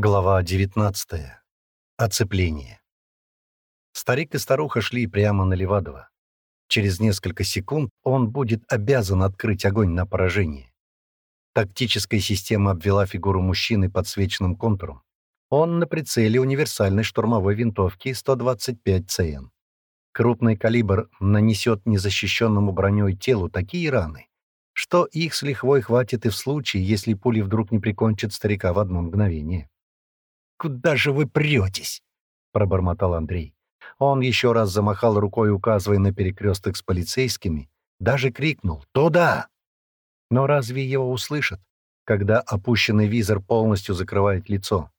Глава 19. Оцепление. Старик и старуха шли прямо на Левадова. Через несколько секунд он будет обязан открыть огонь на поражение. Тактическая система обвела фигуру мужчины подсвеченным контуром. Он на прицеле универсальной штурмовой винтовки 125 ЦН. Крупный калибр нанесет незащищенному броней телу такие раны, что их с лихвой хватит и в случае, если пули вдруг не прикончат старика в одно мгновение. Куда же вы претесь?» — пробормотал Андрей. Он еще раз замахал рукой, указывая на перекресток с полицейскими, даже крикнул «Туда!». Но разве его услышат, когда опущенный визор полностью закрывает лицо?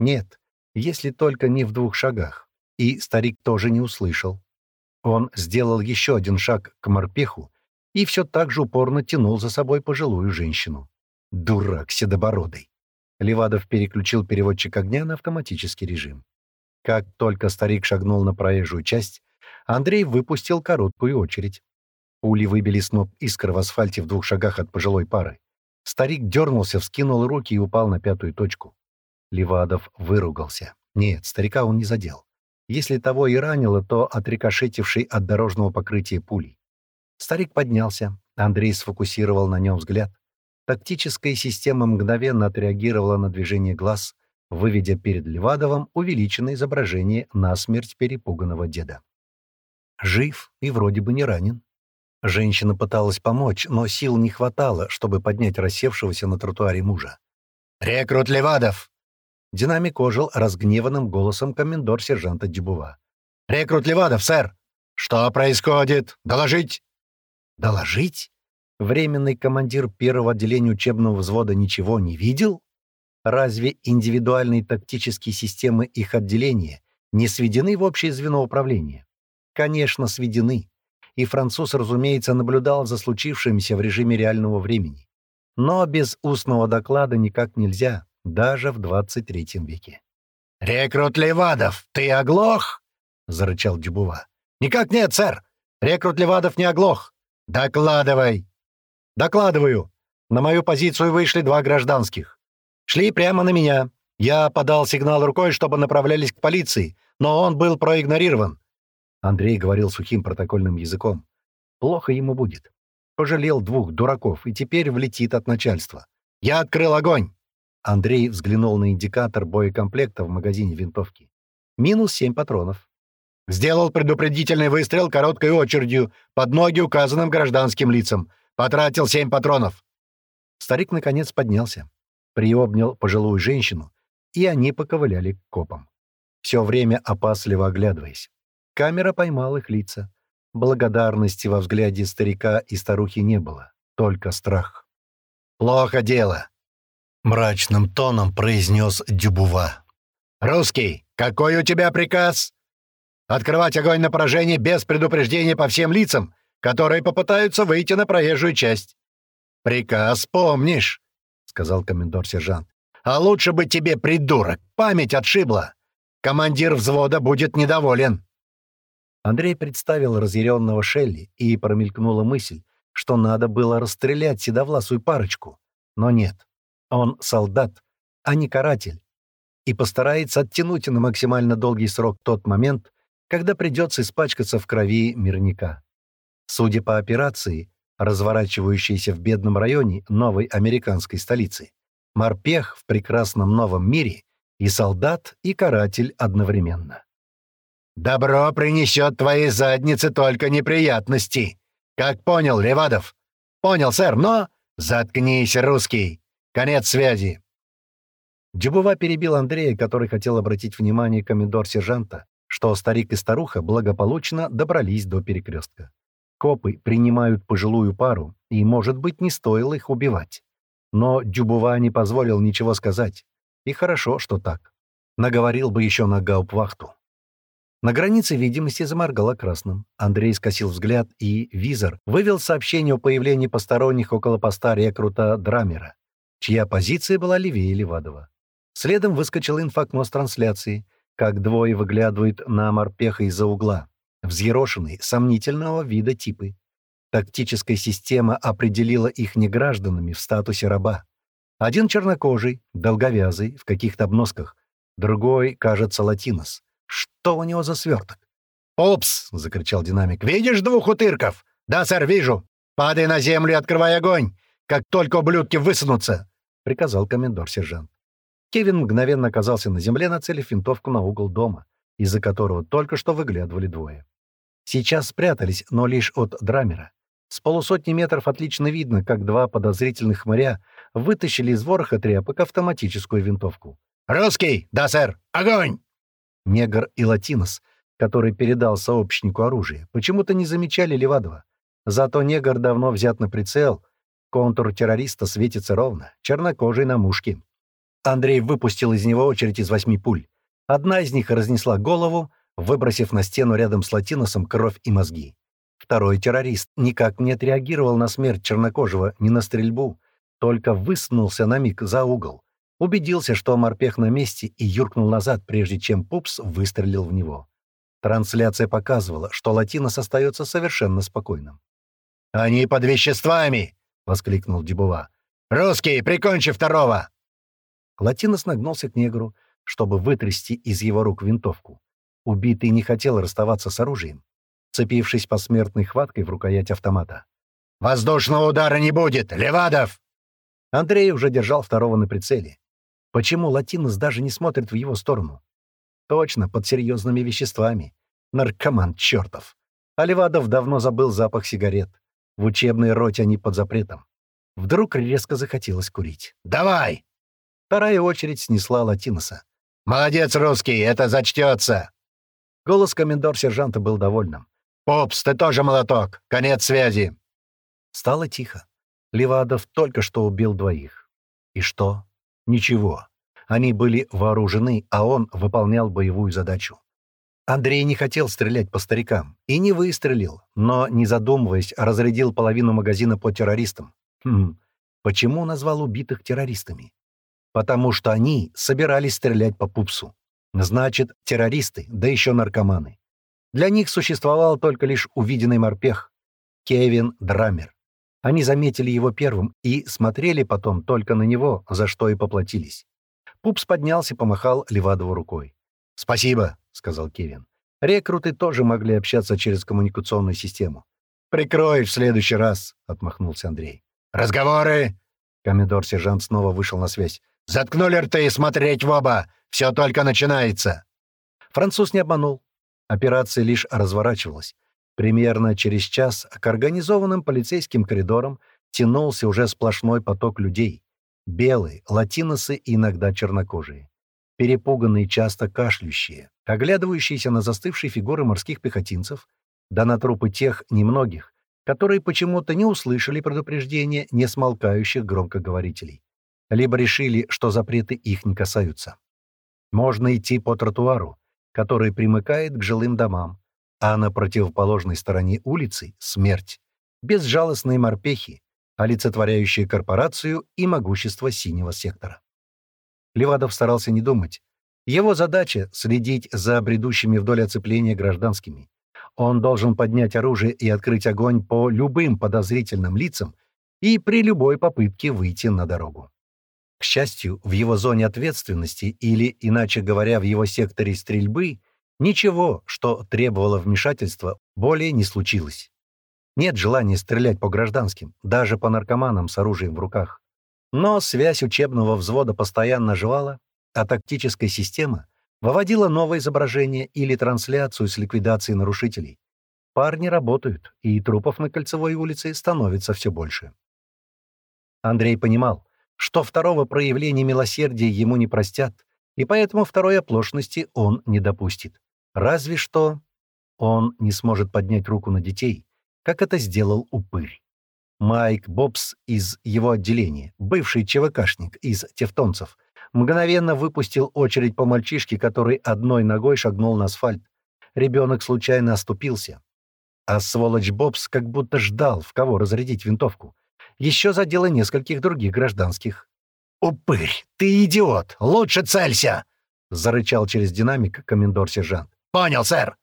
Нет, если только не в двух шагах. И старик тоже не услышал. Он сделал еще один шаг к морпеху и все так же упорно тянул за собой пожилую женщину. Дурак седобородый. Левадов переключил переводчик огня на автоматический режим. Как только старик шагнул на проезжую часть, Андрей выпустил короткую очередь. Пули выбили сноп искр в асфальте в двух шагах от пожилой пары. Старик дернулся, вскинул руки и упал на пятую точку. Левадов выругался. Нет, старика он не задел. Если того и ранило, то отрикошетивший от дорожного покрытия пулей. Старик поднялся. Андрей сфокусировал на нем взгляд. Тактическая система мгновенно отреагировала на движение глаз, выведя перед Левадовым увеличенное изображение насмерть перепуганного деда. Жив и вроде бы не ранен. Женщина пыталась помочь, но сил не хватало, чтобы поднять рассевшегося на тротуаре мужа. «Рекрут Левадов!» Динамик ожил разгневанным голосом комендор-сержанта Дюбува. «Рекрут Левадов, сэр! Что происходит? Доложить!» «Доложить? Временный командир первого отделения учебного взвода ничего не видел? Разве индивидуальные тактические системы их отделения не сведены в общее звено управления? Конечно, сведены. И француз, разумеется, наблюдал за случившимся в режиме реального времени. Но без устного доклада никак нельзя, даже в 23 веке. «Рекрут Левадов, ты оглох?» — зарычал Дюбува. «Никак нет, сэр! Рекрут Левадов не оглох! Докладывай!» «Докладываю. На мою позицию вышли два гражданских. Шли прямо на меня. Я подал сигнал рукой, чтобы направлялись к полиции, но он был проигнорирован». Андрей говорил сухим протокольным языком. «Плохо ему будет. Пожалел двух дураков и теперь влетит от начальства. Я открыл огонь!» Андрей взглянул на индикатор боекомплекта в магазине винтовки. «Минус семь патронов». «Сделал предупредительный выстрел короткой очередью под ноги указанным гражданским лицам. Потратил семь патронов. Старик наконец поднялся, приобнял пожилую женщину, и они поковыляли к копам. Все время опасливо оглядываясь. Камера поймала их лица. Благодарности во взгляде старика и старухи не было, только страх. «Плохо дело», — мрачным тоном произнес Дюбува. «Русский, какой у тебя приказ?» «Открывать огонь на поражение без предупреждения по всем лицам которые попытаются выйти на проезжую часть. «Приказ помнишь», — сказал комендор-сержант. «А лучше бы тебе, придурок, память отшибла. Командир взвода будет недоволен». Андрей представил разъяренного Шелли, и промелькнула мысль, что надо было расстрелять седовласую парочку. Но нет, он солдат, а не каратель, и постарается оттянуть на максимально долгий срок тот момент, когда придется испачкаться в крови мирника. Судя по операции, разворачивающейся в бедном районе новой американской столицы, морпех в прекрасном новом мире и солдат, и каратель одновременно. «Добро принесет твоей заднице только неприятности. Как понял, Левадов?» «Понял, сэр, но...» «Заткнись, русский! Конец связи!» Дюбува перебил Андрея, который хотел обратить внимание комендор-сержанта, что старик и старуха благополучно добрались до перекрестка. Копы принимают пожилую пару, и, может быть, не стоило их убивать. Но Дюбува не позволил ничего сказать. И хорошо, что так. Наговорил бы еще на гауптвахту. На границе видимости заморгало красным. Андрей скосил взгляд, и визор вывел сообщение о появлении посторонних около поста рекрута Драмера, чья позиция была левее Левадова. Следом выскочил инфокно с трансляции, как двое выглядывают на морпеха из-за угла взъерошенные, сомнительного вида типы. Тактическая система определила их негражданами в статусе раба. Один чернокожий, долговязый, в каких-то обносках. Другой, кажется, латинос. Что у него за сверток? «Упс!» — закричал динамик. «Видишь двух утырков?» «Да, сэр, вижу. Падай на землю открывай огонь, как только ублюдки высунутся!» — приказал комендор-сержант. Кевин мгновенно оказался на земле, нацелив винтовку на угол дома, из-за которого только что выглядывали двое. Сейчас спрятались, но лишь от драмера. С полусотни метров отлично видно, как два подозрительных хмыря вытащили из вороха тряпок автоматическую винтовку. «Русский! Да, сэр! Огонь!» Негр и Латинос, который передал сообщнику оружие, почему-то не замечали Левадова. Зато негр давно взят на прицел, контур террориста светится ровно, чернокожий на мушке. Андрей выпустил из него очередь из восьми пуль. Одна из них разнесла голову, выбросив на стену рядом с Латиносом кровь и мозги. Второй террорист никак не отреагировал на смерть чернокожего, ни на стрельбу, только высунулся на миг за угол, убедился, что морпех на месте и юркнул назад, прежде чем Пупс выстрелил в него. Трансляция показывала, что Латинос остается совершенно спокойным. «Они под веществами!» — воскликнул Дебува. «Русский, прикончи второго!» Латинос нагнулся к негру, чтобы вытрясти из его рук винтовку. Убитый не хотел расставаться с оружием, цепившись посмертной хваткой в рукоять автомата. «Воздушного удара не будет! Левадов!» Андрей уже держал второго на прицеле. Почему Латинос даже не смотрит в его сторону? Точно, под серьезными веществами. Наркоман чертов. А Левадов давно забыл запах сигарет. В учебной роте они под запретом. Вдруг резко захотелось курить. «Давай!» Вторая очередь снесла Латиноса. «Молодец, русский, это зачтется!» Голос комендор-сержанта был довольным. «Попс, ты тоже молоток! Конец связи!» Стало тихо. Левадов только что убил двоих. И что? Ничего. Они были вооружены, а он выполнял боевую задачу. Андрей не хотел стрелять по старикам. И не выстрелил, но, не задумываясь, разрядил половину магазина по террористам. Хм, почему назвал убитых террористами? Потому что они собирались стрелять по пупсу. Значит, террористы, да еще наркоманы. Для них существовал только лишь увиденный морпех — Кевин Драмер. Они заметили его первым и смотрели потом только на него, за что и поплатились. Пупс поднялся помахал Левадову рукой. «Спасибо», — сказал Кевин. «Рекруты тоже могли общаться через коммуникационную систему». «Прикроешь в следующий раз», — отмахнулся Андрей. «Разговоры!» Комендор-сержант снова вышел на связь. «Заткнули рты и смотреть в оба! Все только начинается!» Француз не обманул. Операция лишь разворачивалась. Примерно через час к организованным полицейским коридорам тянулся уже сплошной поток людей. Белые, латиносы и иногда чернокожие. Перепуганные, часто кашляющие, оглядывающиеся на застывшие фигуры морских пехотинцев, да на трупы тех немногих, которые почему-то не услышали предупреждения несмолкающих громкоговорителей, либо решили, что запреты их не касаются. Можно идти по тротуару, который примыкает к жилым домам, а на противоположной стороне улицы — смерть, безжалостные морпехи, олицетворяющие корпорацию и могущество синего сектора. Левадов старался не думать. Его задача — следить за бредущими вдоль оцепления гражданскими. Он должен поднять оружие и открыть огонь по любым подозрительным лицам и при любой попытке выйти на дорогу. К счастью, в его зоне ответственности, или, иначе говоря, в его секторе стрельбы, ничего, что требовало вмешательства, более не случилось. Нет желания стрелять по гражданским, даже по наркоманам с оружием в руках. Но связь учебного взвода постоянно жевала, а тактическая система выводила новое изображение или трансляцию с ликвидацией нарушителей. Парни работают, и трупов на Кольцевой улице становится все больше. Андрей понимал, что второго проявления милосердия ему не простят, и поэтому второй оплошности он не допустит. Разве что он не сможет поднять руку на детей, как это сделал упырь. Майк Бобс из его отделения, бывший ЧВКшник из тевтонцев, мгновенно выпустил очередь по мальчишке, который одной ногой шагнул на асфальт. Ребенок случайно оступился. А сволочь Бобс как будто ждал, в кого разрядить винтовку еще задело нескольких других гражданских. «Упырь, ты идиот! Лучше целься!» — зарычал через динамик комендор-сержант. «Понял, сэр!»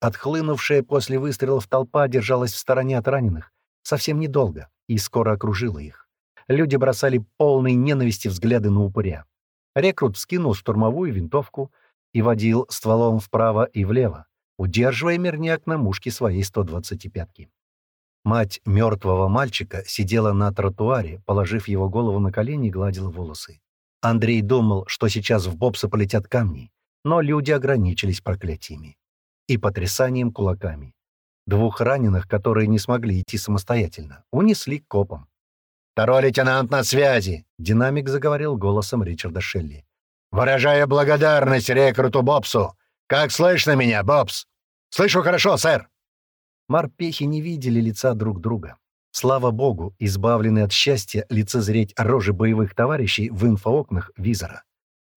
Отхлынувшая после выстрелов толпа держалась в стороне от раненых совсем недолго и скоро окружила их. Люди бросали полные ненависти взгляды на упыря. Рекрут вскинул штурмовую винтовку и водил стволом вправо и влево, удерживая мирняк на мушке своей 125-ки. Мать мертвого мальчика сидела на тротуаре, положив его голову на колени и гладила волосы. Андрей думал, что сейчас в бобса полетят камни, но люди ограничились проклятиями и потрясанием кулаками. Двух раненых, которые не смогли идти самостоятельно, унесли к копам. «Второй лейтенант на связи!» — динамик заговорил голосом Ричарда Шелли. «Выражаю благодарность рекруту Бобсу! Как слышно меня, Бобс?» «Слышу хорошо, сэр!» Морпехи не видели лица друг друга. Слава богу, избавлены от счастья лицезреть рожи боевых товарищей в инфоокнах визора.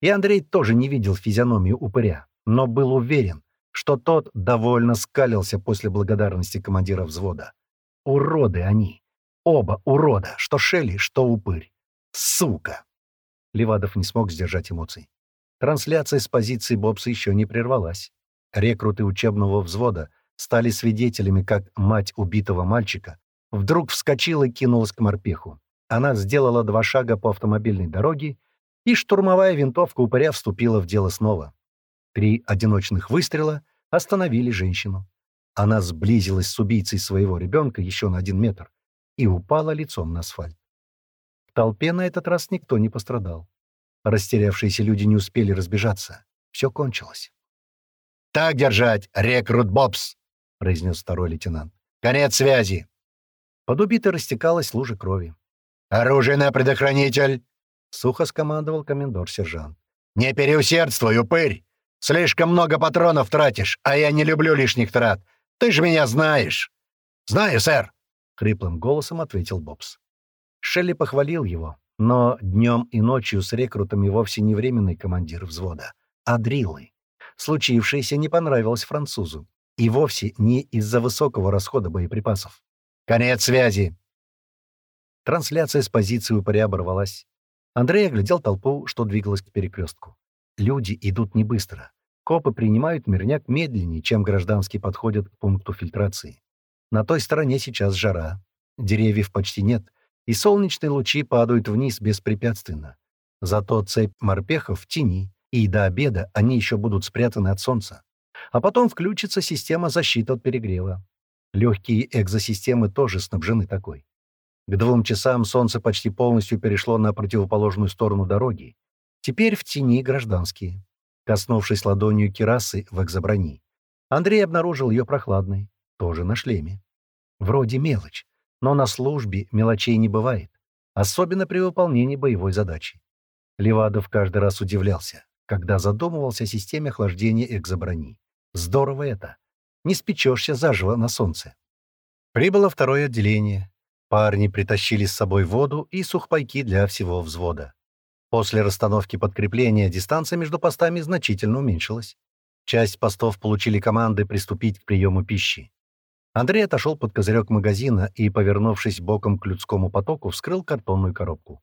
И Андрей тоже не видел физиономию упыря, но был уверен, что тот довольно скалился после благодарности командира взвода. Уроды они! Оба урода, что Шелли, что упырь. Сука! Левадов не смог сдержать эмоций. Трансляция с позиции Бобса еще не прервалась. Рекруты учебного взвода стали свидетелями, как мать убитого мальчика вдруг вскочила и кинулась к морпеху. Она сделала два шага по автомобильной дороге, и штурмовая винтовка упыря вступила в дело снова. Три одиночных выстрела остановили женщину. Она сблизилась с убийцей своего ребенка еще на один метр и упала лицом на асфальт. В толпе на этот раз никто не пострадал. Растерявшиеся люди не успели разбежаться. Все кончилось. «Так держать, рекрут Бобс!» — произнес второй лейтенант. «Конец связи!» Под убитой растекалась лужа крови. «Оружие на предохранитель!» — сухо скомандовал комендор-сержант. «Не переусердствуй, упырь! Слишком много патронов тратишь, а я не люблю лишних трат. Ты же меня знаешь!» «Знаю, сэр!» — хриплым голосом ответил Бобс. Шелли похвалил его, но днем и ночью с рекрутами вовсе не временный командир взвода, а дриллы. Случившееся не понравилось французу, и вовсе не из-за высокого расхода боеприпасов. «Конец связи!» Трансляция с позиции упыря оборвалась. Андрей оглядел толпу, что двигалась к перекрестку. Люди идут не быстро. Копы принимают мирняк медленнее, чем гражданские подходят к пункту фильтрации. На той стороне сейчас жара. Деревьев почти нет, и солнечные лучи падают вниз беспрепятственно. Зато цепь морпехов в тени, и до обеда они еще будут спрятаны от солнца. А потом включится система защиты от перегрева. Легкие экзосистемы тоже снабжены такой. К двум часам солнце почти полностью перешло на противоположную сторону дороги. Теперь в тени гражданские. Коснувшись ладонью керасы в экзоброни, Андрей обнаружил ее прохладной, тоже на шлеме. Вроде мелочь, но на службе мелочей не бывает, особенно при выполнении боевой задачи. Левадов каждый раз удивлялся, когда задумывался о системе охлаждения экзоброни. Здорово это. Не спечешься заживо на солнце. Прибыло второе отделение. Парни притащили с собой воду и сухпайки для всего взвода. После расстановки подкрепления дистанция между постами значительно уменьшилась. Часть постов получили команды приступить к приему пищи. Андрей отошел под козырек магазина и, повернувшись боком к людскому потоку, вскрыл картонную коробку.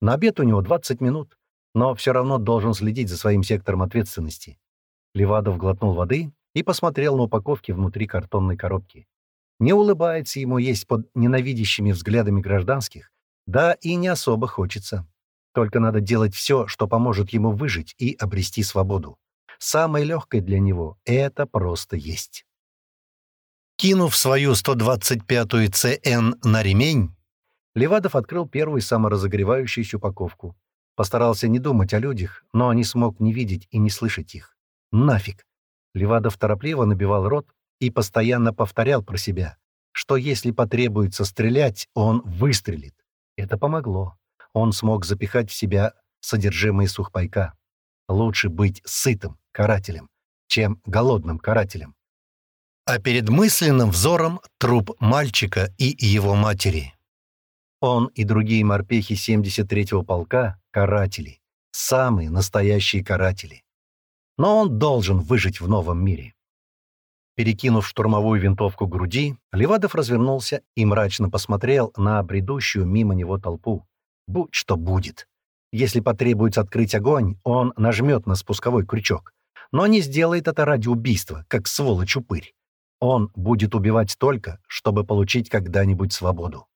На обед у него 20 минут, но все равно должен следить за своим сектором ответственности. Левадов глотнул воды и посмотрел на упаковки внутри картонной коробки. Не улыбается ему есть под ненавидящими взглядами гражданских, да и не особо хочется. Только надо делать все, что поможет ему выжить и обрести свободу. Самое легкое для него — это просто есть. Кинув свою 125-ю ЦН на ремень, Левадов открыл первую саморазогревающуюся упаковку. Постарался не думать о людях, но не смог не видеть и не слышать их. Нафиг! Левадов торопливо набивал рот и постоянно повторял про себя, что если потребуется стрелять, он выстрелит. Это помогло. Он смог запихать в себя содержимое сухпайка. Лучше быть сытым карателем, чем голодным карателем а перед мысленным взором труп мальчика и его матери. Он и другие морпехи 73-го полка — каратели, самые настоящие каратели. Но он должен выжить в новом мире. Перекинув штурмовую винтовку к груди, Левадов развернулся и мрачно посмотрел на бредущую мимо него толпу. Будь что будет. Если потребуется открыть огонь, он нажмет на спусковой крючок. Но не сделает это ради убийства, как сволочь-упырь. Он будет убивать только, чтобы получить когда-нибудь свободу.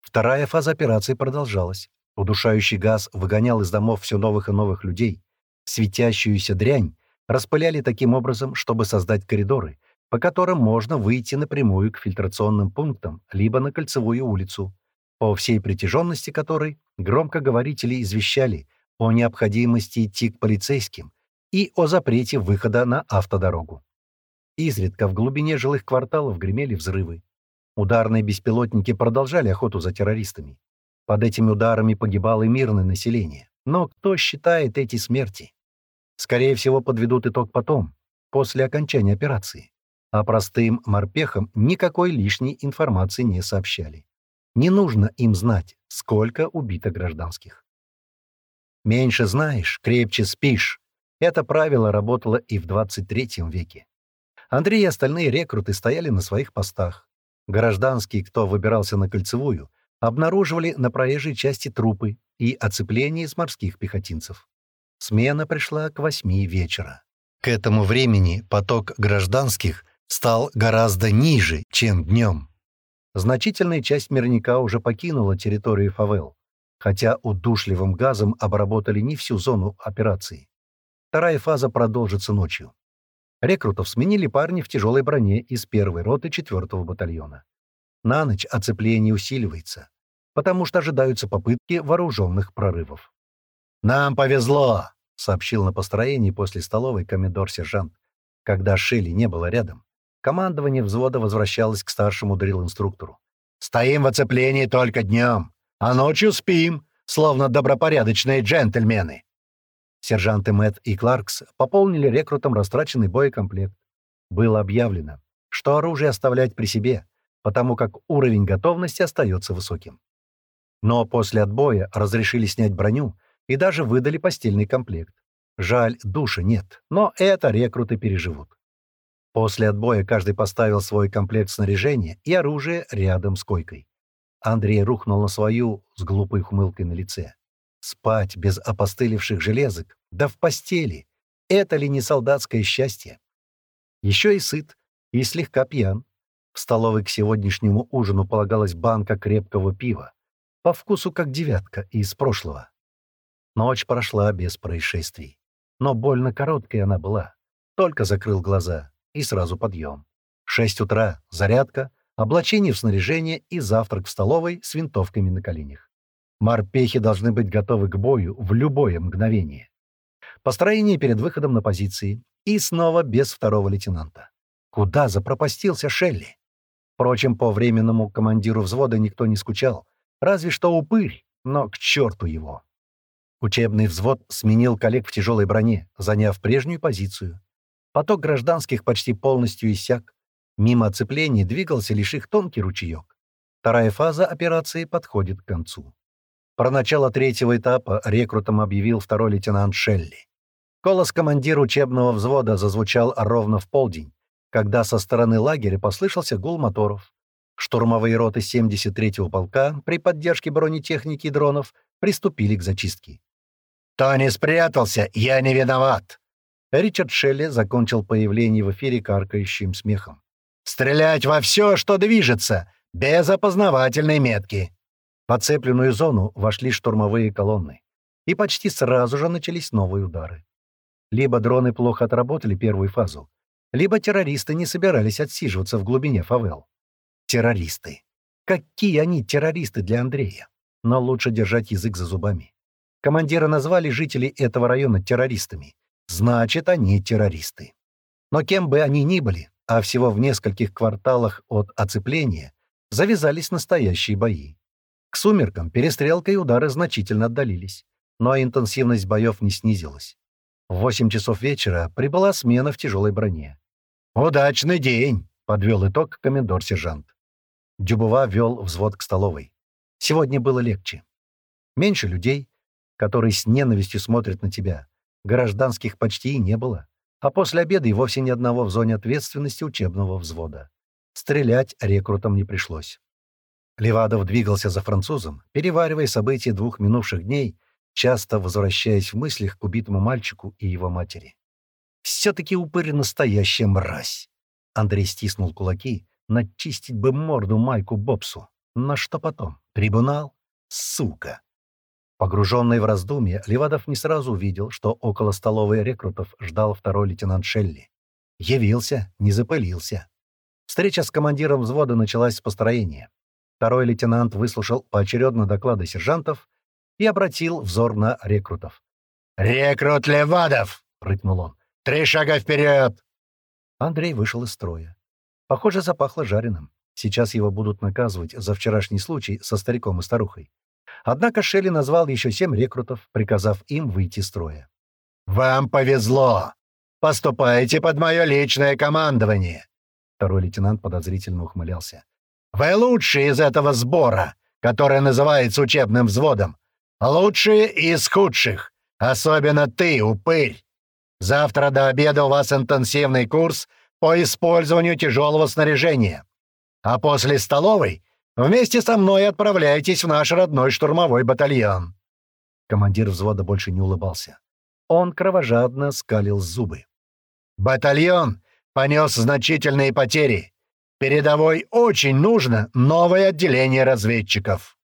Вторая фаза операции продолжалась. Удушающий газ выгонял из домов все новых и новых людей. Светящуюся дрянь распыляли таким образом, чтобы создать коридоры, по которым можно выйти напрямую к фильтрационным пунктам, либо на кольцевую улицу, по всей протяженности которой громкоговорители извещали о необходимости идти к полицейским и о запрете выхода на автодорогу. Изредка в глубине жилых кварталов гремели взрывы. Ударные беспилотники продолжали охоту за террористами. Под этими ударами погибало и мирное население. Но кто считает эти смерти? Скорее всего, подведут итог потом, после окончания операции. А простым морпехам никакой лишней информации не сообщали. Не нужно им знать, сколько убито гражданских. Меньше знаешь, крепче спишь. Это правило работало и в 23 веке. Андрей и остальные рекруты стояли на своих постах. Гражданские, кто выбирался на кольцевую, обнаруживали на проезжей части трупы и оцепление из морских пехотинцев. Смена пришла к восьми вечера. К этому времени поток гражданских стал гораздо ниже, чем днем. Значительная часть мирника уже покинула территорию фавел, хотя удушливым газом обработали не всю зону операции. Вторая фаза продолжится ночью. Рекрутов сменили парни в тяжелой броне из первой роты 4-го батальона. На ночь оцепление усиливается, потому что ожидаются попытки вооруженных прорывов. «Нам повезло!» — сообщил на построении после столовой комендор-сержант. Когда Шелли не было рядом, командование взвода возвращалось к старшему дрил-инструктору. «Стоим в оцеплении только днем, а ночью спим, словно добропорядочные джентльмены. Сержанты Мэтт и Кларкс пополнили рекрутам растраченный боекомплект. Было объявлено, что оружие оставлять при себе, потому как уровень готовности остается высоким. Но после отбоя разрешили снять броню и даже выдали постельный комплект. Жаль, души нет, но это рекруты переживут. После отбоя каждый поставил свой комплект снаряжения и оружие рядом с койкой. Андрей рухнул на свою с глупой ухмылкой на лице. Спать без опостылевших железок, да в постели. Это ли не солдатское счастье? Еще и сыт, и слегка пьян. В столовой к сегодняшнему ужину полагалась банка крепкого пива. По вкусу как девятка из прошлого. Ночь прошла без происшествий. Но больно короткой она была. Только закрыл глаза, и сразу подъем. Шесть утра, зарядка, облачение в снаряжение и завтрак в столовой с винтовками на коленях. Морпехи должны быть готовы к бою в любое мгновение. Построение перед выходом на позиции. И снова без второго лейтенанта. Куда запропастился Шелли? Впрочем, по временному командиру взвода никто не скучал. Разве что упырь, но к черту его. Учебный взвод сменил коллег в тяжелой броне, заняв прежнюю позицию. Поток гражданских почти полностью иссяк. Мимо оцепления двигался лишь их тонкий ручеек. Вторая фаза операции подходит к концу. Про начало третьего этапа рекрутом объявил второй лейтенант Шелли. Голос командира учебного взвода зазвучал ровно в полдень, когда со стороны лагеря послышался гул моторов. Штурмовые роты 73-го полка при поддержке бронетехники и дронов приступили к зачистке. «Тони спрятался, я не виноват!» Ричард Шелли закончил появление в эфире каркающим смехом. «Стрелять во все, что движется, без опознавательной метки!» В оцепленную зону вошли штурмовые колонны, и почти сразу же начались новые удары. Либо дроны плохо отработали первую фазу, либо террористы не собирались отсиживаться в глубине фавел. Террористы. Какие они террористы для Андрея? Но лучше держать язык за зубами. Командира назвали жителей этого района террористами. Значит, они террористы. Но кем бы они ни были, а всего в нескольких кварталах от оцепления, завязались настоящие бои. К сумеркам перестрелка и удары значительно отдалились, но интенсивность боев не снизилась. В 8 часов вечера прибыла смена в тяжелой броне. «Удачный день!» — подвел итог комендор-сержант. Дюбова вел взвод к столовой. Сегодня было легче. Меньше людей, которые с ненавистью смотрят на тебя. Гражданских почти и не было. А после обеда и вовсе ни одного в зоне ответственности учебного взвода. Стрелять рекрутам не пришлось. Левадов двигался за французом, переваривая события двух минувших дней, часто возвращаясь в мыслях к убитому мальчику и его матери. «Все-таки упырь настоящая мразь!» Андрей стиснул кулаки, начистить бы морду Майку Бобсу. На что потом? Трибунал? Сука! Погруженный в раздумья, Левадов не сразу увидел, что около столовой рекрутов ждал второй лейтенант Шелли. Явился, не запылился. Встреча с командиром взвода началась с построения. Второй лейтенант выслушал поочередно доклады сержантов и обратил взор на рекрутов. «Рекрут Левадов!» — прыгнул он. «Три шага вперед!» Андрей вышел из строя. Похоже, запахло жареным. Сейчас его будут наказывать за вчерашний случай со стариком и старухой. Однако Шелли назвал еще семь рекрутов, приказав им выйти из строя. «Вам повезло! Поступайте под мое личное командование!» Второй лейтенант подозрительно ухмылялся. «Вы лучшие из этого сбора, который называется учебным взводом. Лучшие из худших. Особенно ты, упырь. Завтра до обеда у вас интенсивный курс по использованию тяжелого снаряжения. А после столовой вместе со мной отправляйтесь в наш родной штурмовой батальон». Командир взвода больше не улыбался. Он кровожадно скалил зубы. «Батальон понес значительные потери. Передовой очень нужно новое отделение разведчиков».